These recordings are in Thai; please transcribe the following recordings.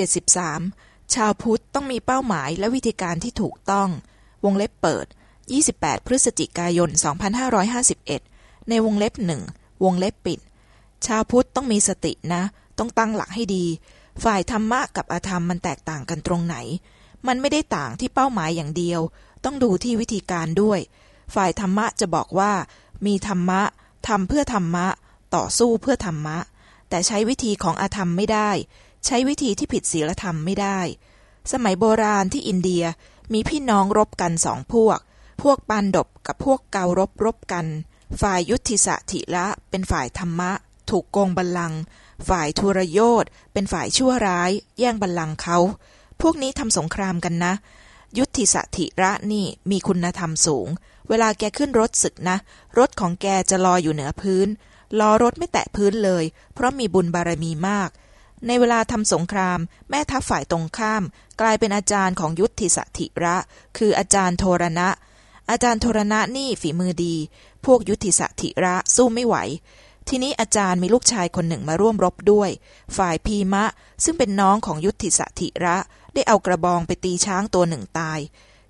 73 ชาวพุทธต้องมีเป้าหมายและวิธีการที่ถูกต้อง วงเล็บเปิด 28 พฤศจิกายน 2551 ในวงเล็บหนึ่งวงเล็บปิด ชาวพุทธต้องมีสตินะ ต้องตั้งหลักให้ดี ฝ่ายธรรมะกับอาธรรมมันแตกต่างกันตรงไหน มันไม่ได้ต่างที่เป้าหมายอย่างเดียว ต้องดูที่วิธีการด้วย ฝ่ายธรรมะจะบอกว่า มีธรรมะทำเพื่อธรรมะ ต่อสู้เพื่อธรรมะ แต่ใช้วิธีของอาธรรมไม่ได้ ใช้วิธีที่ผิดศีลธรรมไม่ได้ สมัยโบราณที่อินเดียมีพี่น้องรบกันสองพวก พวกปานดบกับพวกเการบรบกัน ฝ่ายยุทธิสะถิละเป็นฝ่ายธรรมะ ถูกโกงบัลลังก์ฝ่ายทุรโยธเป็นฝ่ายชั่วร้าย แย่งบัลลังก์เขา พวกนี้ทำสงครามกันนะ ยุทธิสะถิระนี่มีคุณธรรมสูง เวลาแกขึ้นรถศึกนะ รถของแกจะลอยอยู่เหนือพื้นล้อรถไม่แตะพื้นเลย เพราะมีบุญบารมีมาก ในเวลาทำสงคราม แม่ทัพฝ่ายตรงข้าม กลายเป็นอาจารย์ของยุทธิสถิระ คืออาจารย์โทรณะ อาจารย์โทรณะนี่ฝีมือดี พวกยุทธิสถิระสู้ไม่ไหว ทีนี้อาจารย์มีลูกชายคนหนึ่งมาร่วมรบด้วย ฝ่ายพีมะ ซึ่งเป็นน้องของยุทธิสถิระ ได้เอากระบองไปตีช้างตัวหนึ่งตาย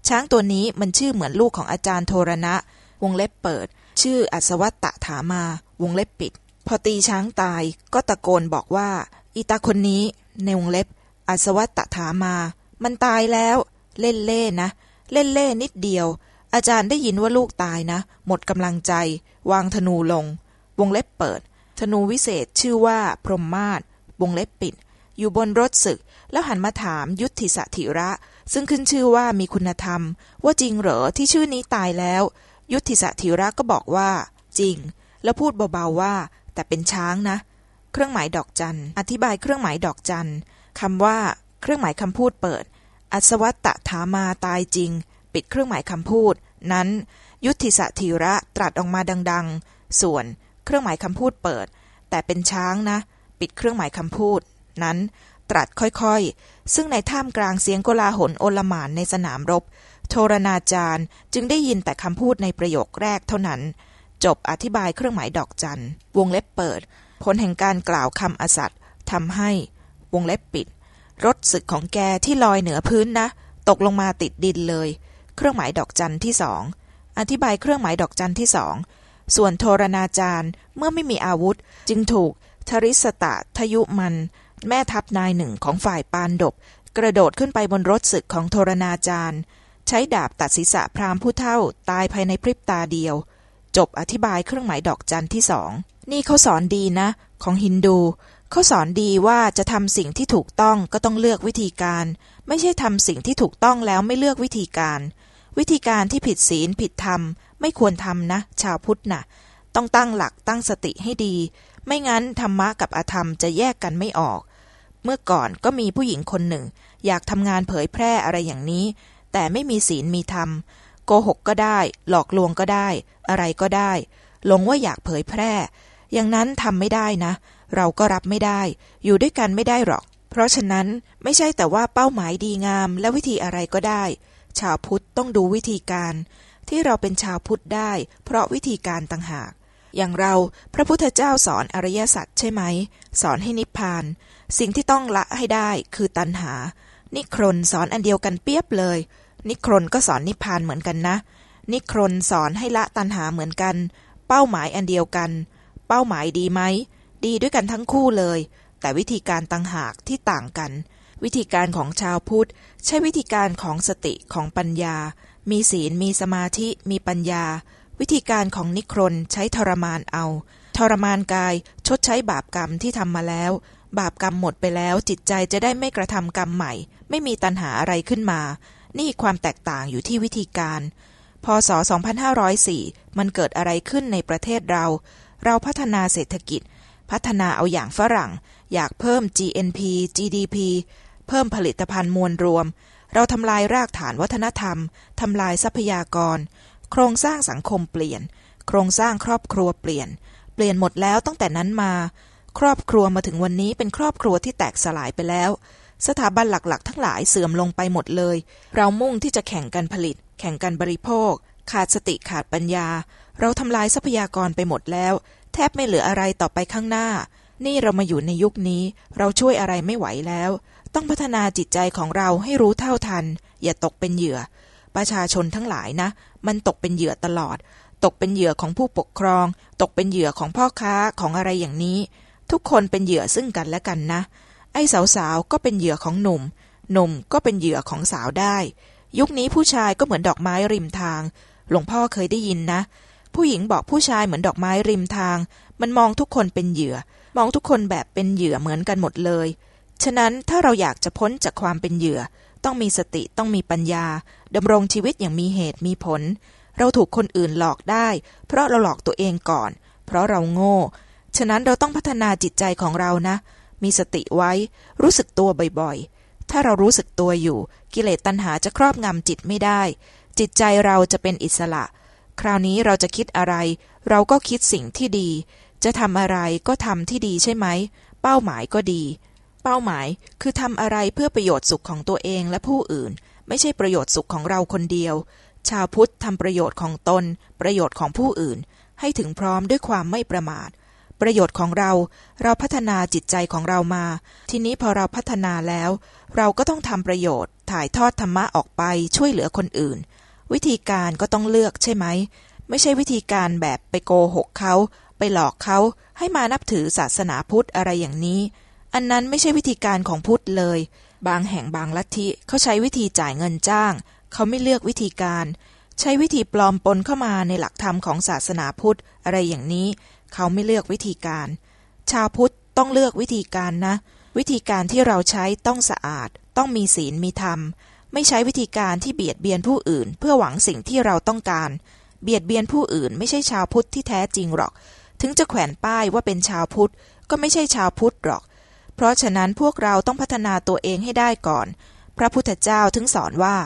ช้างตัวนี้มันชื่อเหมือนลูกของอาจารย์โทรณะ วงเล็บเปิด ชื่ออัศวัตตถามาวงเล็บปิด พอตีช้างตายก็ตะโกนบอกว่า อีตาคนนี้ในวงเล็บอัศวัตตถามา มันตายแล้ว เล่นเล่นะ เล่นเล่นิดเดียว อาจารย์ได้ยินว่าลูกตายนะ หมดกำลังใจ วางธนูลง วงเล็บเปิด ธนูวิเศษชื่อว่าพรหมมาศวงเล็บปิด อยู่บนรถศึก แล้วหันมาถามยุทธิสถิระ ซึ่งขึ้นชื่อว่ามีคุณธรรม ว่าจริงเหรอที่ชื่อนี้ตายแล้ว ยุทธิสถิระก็บอกว่า จริง แล้วพูดเบาๆว่า แต่เป็นช้างนะ เครื่องหมายดอกจัน อธิบายเครื่องหมายดอกจันคำว่า เครื่องหมายคำพูดเปิด อัศวัตตถามาตายจริง ปิดเครื่องหมายคำพูด นั้น ยุทธิสถิระตรัสออกมาดัง ๆ ส่วน เครื่องหมายคำพูดเปิด แต่เป็นช้างนะ ปิดเครื่องหมายคำพูด นั้น ตรัสค่อยๆ ซึ่งในท่ามกลางเสียงโกลาหลโอลหมานในสนามรบ โทรณาจารย์จึงได้ยินแต่คำพูดในประโยคแรกเท่านั้น จบอธิบายเครื่องหมายดอกจัน วงเล็บเปิด ผลแห่งการกล่าวคำอสัตย์ทำให้ วงเล็บปิด รถศึกของแกที่ลอยเหนือพื้นนะ ตกลงมาติดดินเลย เครื่องหมายดอกจันที่สอง อธิบายเครื่องหมายดอกจันที่สอง ส่วนโทรณาจารย์เมื่อไม่มีอาวุธ จึงถูกทริสตะทยุมัน แม่ทัพนายหนึ่งของฝ่ายปานดบ กระโดดขึ้นไปบนรถศึกของโทรณาจารย์ ใช้ดาบตัดศีรษะพราหมณ์ผู้เฒ่าตายภายในพริบตาเดียว จบอธิบายเครื่องหมายดอกจันที่สอง นี่เขาสอนดีนะ ของฮินดู เขาสอนดีว่าจะทำสิ่งที่ถูกต้องก็ต้องเลือกวิธีการ ไม่ใช่ทำสิ่งที่ถูกต้องแล้วไม่เลือกวิธีการ วิธีการที่ผิดศีลผิดธรรม ไม่ควรทำนะ ชาวพุทธนะ่ะ ต้องตั้งหลักตั้งสติให้ดี ไม่งั้นธรรมะกับอธรรมจะแยกกันไม่ออก เมื่อก่อนก็มีผู้หญิงคนหนึ่ง อยากทำงานเผยแพร่อะไรอย่างนี้ แต่ไม่มีศีลมีธรรม โกหกก็ได้ หลอกลวงก็ได้ อะไรก็ได้หลงว่าอยากเผยแพร่ อย่างนั้นทำไม่ได้นะ เราก็รับไม่ได้ อยู่ด้วยกันไม่ได้หรอก เพราะฉะนั้นไม่ใช่แต่ว่าเป้าหมายดีงามและวิธีอะไรก็ได้ ชาวพุทธต้องดูวิธีการ ที่เราเป็นชาวพุทธได้ เพราะวิธีการต่างหาก อย่างเราพระพุทธเจ้าสอนอริยสัจใช่ไหม สอนให้นิพพาน สิ่งที่ต้องละให้ได้คือตัณหา นิครนสอนอันเดียวกันเปียบเลย นิครนก็สอนนิพพานเหมือนกันนะ นิครนสอนให้ละตัณหาเหมือนกัน เป้าหมายอันเดียวกัน เป้าหมายดีไหม ดีด้วยกันทั้งคู่เลย แต่วิธีการต่างหากที่ต่างกัน วิธีการของชาวพุทธ ใช้วิธีการของสติของปัญญา มีศีลมีสมาธิ มีปัญญา วิธีการของนิครนใช้ทรมานเอา ทรมานกายชดใช้บาปกรรมที่ทำมาแล้วบาปกรรมหมดไปแล้วจิตใจจะได้ไม่กระทำกรรมใหม่ ไม่มีตัณหาอะไรขึ้นมา นี่ความแตกต่างอยู่ที่วิธีการ พศ 2504 มันเกิดอะไรขึ้นในประเทศเรา เราพัฒนาเศรษฐกิจ พัฒนาเอาอย่างฝรั่ง อยากเพิ่ม GNP GDP เพิ่มผลิตภัณฑ์มวลรวม เราทำลายรากฐานวัฒนธรรม ทำลายทรัพยากร โครงสร้างสังคมเปลี่ยน โครงสร้างครอบครัวเปลี่ยน เปลี่ยนหมดแล้วตั้งแต่นั้นมา ครอบครัวมาถึงวันนี้เป็นครอบครัวที่แตกสลายไปแล้ว สถาบันหลักๆ ทั้งหลายเสื่อมลงไปหมดเลย เรามุ่งที่จะแข่งกันผลิต แข่งกันบริโภค ขาดสติขาดปัญญา เราทำลายทรัพยากรไปหมดแล้ว แทบไม่เหลืออะไรต่อไปข้างหน้า นี่เรามาอยู่ในยุคนี้ เราช่วยอะไรไม่ไหวแล้ว ต้องพัฒนาจิตใจของเราให้รู้เท่าทัน อย่าตกเป็นเหยื่อ ประชาชนทั้งหลายนะ มันตกเป็นเหยื่อตลอด ตกเป็นเหยื่อของผู้ปกครอง ตกเป็นเหยื่อของพ่อค้าของอะไรอย่างนี้ ทุกคนเป็นเหยื่อซึ่งกันและกันนะ ไอ้สาวๆก็เป็นเหยื่อของหนุ่ม หนุ่มก็เป็นเหยื่อของสาวได้ ยุคนี้ผู้ชายก็เหมือนดอกไม้ริมทาง หลวงพ่อเคยได้ยินนะ ผู้หญิงบอกผู้ชายเหมือนดอกไม้ริมทาง มันมองทุกคนเป็นเหยื่อ มองทุกคนแบบเป็นเหยื่อเหมือนกันหมดเลย ฉะนั้นถ้าเราอยากจะพ้นจากความเป็นเหยื่อ ต้องมีสติต้องมีปัญญาดำรงชีวิตอย่างมีเหตุมีผล เราถูกคนอื่นหลอกได้ เพราะเราหลอกตัวเองก่อน เพราะเราโง่ ฉะนั้นเราต้องพัฒนาจิตใจของเรานะ มีสติไว้ รู้สึกตัวบ่อยๆ ถ้าเรารู้สึกตัวอยู่ กิเลสตัณหาจะครอบงำจิตไม่ได้ จิตใจเราจะเป็นอิสระ คราวนี้เราจะคิดอะไร เราก็คิดสิ่งที่ดี จะทำอะไรก็ทำที่ดีใช่ไหม เป้าหมายก็ดี เป้าหมายคือทำอะไรเพื่อประโยชน์สุขของตัวเองและผู้อื่น ไม่ใช่ประโยชน์สุขของเราคนเดียว ชาวพุทธทำประโยชน์ของตน ประโยชน์ของผู้อื่น ให้ถึงพร้อมด้วยความไม่ประมาท ประโยชน์ของเรา เราพัฒนาจิตใจของเรามา ทีนี้พอเราพัฒนาแล้ว เราก็ต้องทำประโยชน์ ถ่ายทอดธรรมะออกไปช่วยเหลือคนอื่น วิธีการก็ต้องเลือกใช่ไหม ไม่ใช่วิธีการแบบไปโกหกเขา ไปหลอกเขา ให้มานับถือศาสนาพุทธอะไรอย่างนี้ อันนั้นไม่ใช่วิธีการของพุทธเลย บางแห่งบางลัทธิเขาใช้วิธีจ่ายเงินจ้าง เขาไม่เลือกวิธีการ ใช้วิธีปลอมปนเข้ามาในหลักธรรมของศาสนาพุทธอะไรอย่างนี้ เขาไม่เลือกวิธีการ ชาวพุทธต้องเลือกวิธีการนะ วิธีการที่เราใช้ต้องสะอาด ต้องมีศีลมีธรรม ไม่ใช้วิธีการที่เบียดเบียนผู้อื่น เพื่อหวังสิ่งที่เราต้องการ เบียดเบียนผู้อื่น ไม่ใช่ชาวพุทธที่แท้จริงหรอก ถึงจะแขวนป้ายว่าเป็นชาวพุทธก็ไม่ใช่ชาวพุทธหรอก เพราะฉะนั้นพวกเราต้องพัฒนาตัวเองให้ได้ก่อน พระพุทธเจ้าถึงสอนว่า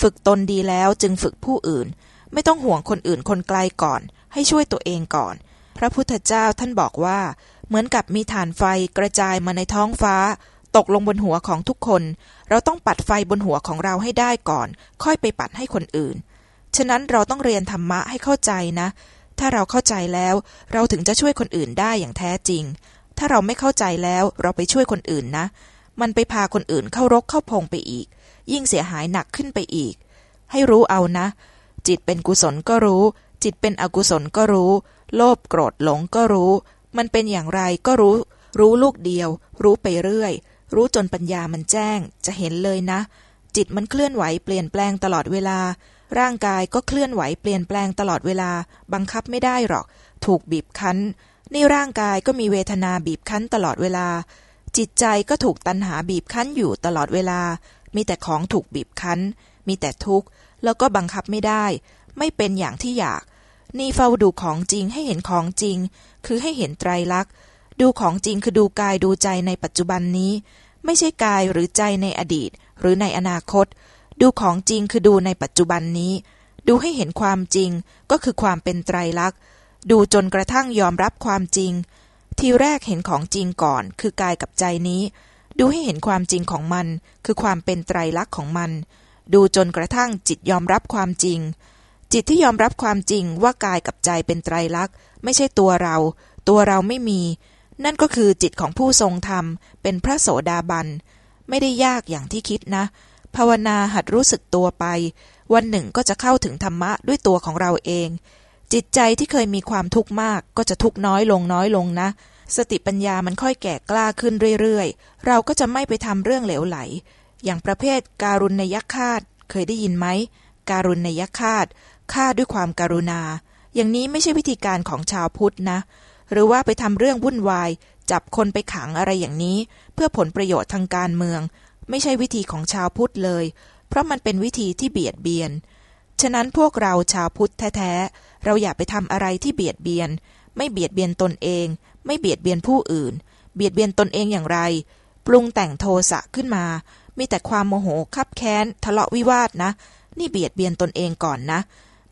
ฝึกตนดีแล้วจึงฝึกผู้อื่น ไม่ต้องห่วงคนอื่นคนไกลก่อน ให้ช่วยตัวเองก่อน พระพุทธเจ้าท่านบอกว่า เหมือนกับมีฐานไฟกระจายมาในท้องฟ้า ตกลงบนหัวของทุกคน เราต้องปัดไฟบนหัวของเราให้ได้ก่อน ค่อยไปปัดให้คนอื่น ฉะนั้นเราต้องเรียนธรรมะให้เข้าใจนะ ถ้าเราเข้าใจแล้ว เราถึงจะช่วยคนอื่นได้อย่างแท้จริง ถ้าเราไม่เข้าใจแล้วเราไปช่วยคนอื่นนะ มันไปพาคนอื่นเข้ารกเข้าพงไปอีก ยิ่งเสียหายหนักขึ้นไปอีก ให้รู้เอานะ จิตเป็นกุศลก็รู้ จิตเป็นอกุศลก็รู้ โลภโกรธหลงก็รู้ มันเป็นอย่างไรก็รู้ รู้ลูกเดียว รู้ไปเรื่อย รู้จนปัญญามันแจ้ง จะเห็นเลยนะ จิตมันเคลื่อนไหวเปลี่ยนแปลงตลอดเวลา ร่างกายก็เคลื่อนไหวเปลี่ยนแปลงตลอดเวลา บังคับไม่ได้หรอก ถูกบีบคั้น นี่ร่างกายก็มีเวทนาบีบคั้นตลอดเวลา จิตใจก็ถูกตัณหาบีบคั้นอยู่ตลอดเวลา มีแต่ของถูกบีบคั้น มีแต่ทุกข์ แล้วก็บังคับไม่ได้ ไม่เป็นอย่างที่อยาก นี่เฝ้าดูของจริงให้เห็นของจริง คือให้เห็นไตรลักษณ์ดูของจริงคือดูกายดูใจในปัจจุบันนี้ ไม่ใช่กายหรือใจในอดีต หรือในอนาคต ดูของจริงคือดูในปัจจุบันนี้ ดูให้เห็นความจริงก็คือความเป็นไตรลักษณ์ดูจนกระทั่งยอมรับความจริง ทีแรกเห็นของจริงก่อน คือกายกับใจนี้ ดูให้เห็นความจริงของมัน คือความเป็นไตรลักษณ์ของมัน ดูจนกระทั่งจิตยอมรับความจริง จิตที่ยอมรับความจริงว่ากายกับใจเป็นไตรลักษณ์ ไม่ใช่ตัวเรา ตัวเราไม่มี นั่นก็คือจิตของผู้ทรงธรรม เป็นพระโสดาบัน ไม่ได้ยากอย่างที่คิดนะ ภาวนาหัดรู้สึกตัวไป วันหนึ่งก็จะเข้าถึงธรรมะด้วยตัวของเราเอง จิตใจที่เคยมีความทุกข์มากก็จะทุกข์น้อยลงน้อยลงนะ สติปัญญามันค่อยแก่กล้าขึ้นเรื่อยๆ เราก็จะไม่ไปทำเรื่องเหลวไหล อย่างประเภทการุณยฆาตเคยได้ยินไหมการุณยฆาต ฆ่าด้วยความการุณา อย่างนี้ไม่ใช่วิธีการของชาวพุทธนะ หรือว่าไปทำเรื่องวุ่นวาย จับคนไปขังอะไรอย่างนี้ เพื่อผลประโยชน์ทางการเมือง ไม่ใช่วิธีของชาวพุทธเลย เพราะมันเป็นวิธีที่เบียดเบียน ฉะนั้นพวกเราชาวพุทธแท้ๆ เราอย่าไปทำอะไรที่เบียดเบียน ไม่เบียดเบียนตนเอง ไม่เบียดเบียนผู้อื่น เบียดเบียนตนเองอย่างไร ปรุงแต่งโทสะขึ้นมา มีแต่ความโมโหคับแค้น ทะเลาะวิวาทนะ นี่เบียดเบียนตนเองก่อนนะ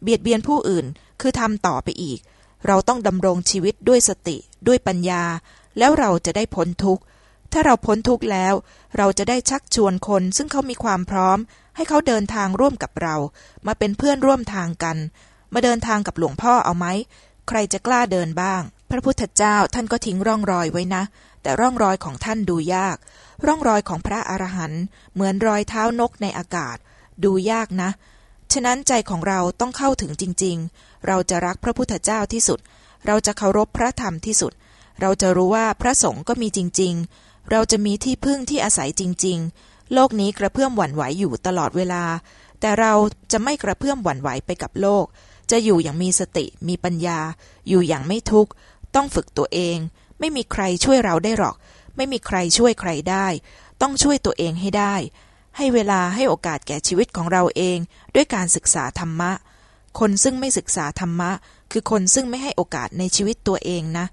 เบียดเบียนผู้อื่นคือทำต่อไปอีก เราต้องดำรงชีวิตด้วยสติด้วยปัญญา แล้วเราจะได้พ้นทุกข์ ถ้าเราพ้นทุกข์แล้ว เราจะได้ชักชวนคน ซึ่งเขามีความพร้อม ให้เขาเดินทางร่วมกับเรา มาเป็นเพื่อนร่วมทางกัน มาเดินทางกับหลวงพ่อเอาไหมใครจะกล้าเดินบ้าง พระพุทธเจ้าท่านก็ทิ้งร่องรอยไว้นะ แต่ร่องรอยของท่านดูยาก ร่องรอยของพระอรหันต์เหมือนรอยเท้านกในอากาศ ดูยากนะ ฉะนั้นใจของเราต้องเข้าถึงจริง ๆ เราจะรักพระพุทธเจ้าที่สุด เราจะเคารพพระธรรมที่สุด เราจะรู้ว่าพระสงฆ์ก็มีจริง ๆ เราจะมีที่พึ่งที่อาศัยจริง ๆ โลกนี้กระเพื่อมหวั่นไหวอยู่ตลอดเวลา แต่เราจะไม่กระเพื่อมหวั่นไหวไปกับโลก จะอยู่อย่างมีสติ มีปัญญา อยู่อย่างไม่ทุกข์ ต้องฝึกตัวเอง ไม่มีใครช่วยเราได้หรอก ไม่มีใครช่วยใครได้ ต้องช่วยตัวเองให้ได้ ให้เวลาให้โอกาสแก่ชีวิตของเราเอง ด้วยการศึกษาธรรมะ คนซึ่งไม่ศึกษาธรรมะ คือคนซึ่งไม่ให้โอกาสในชีวิตตัวเองนะ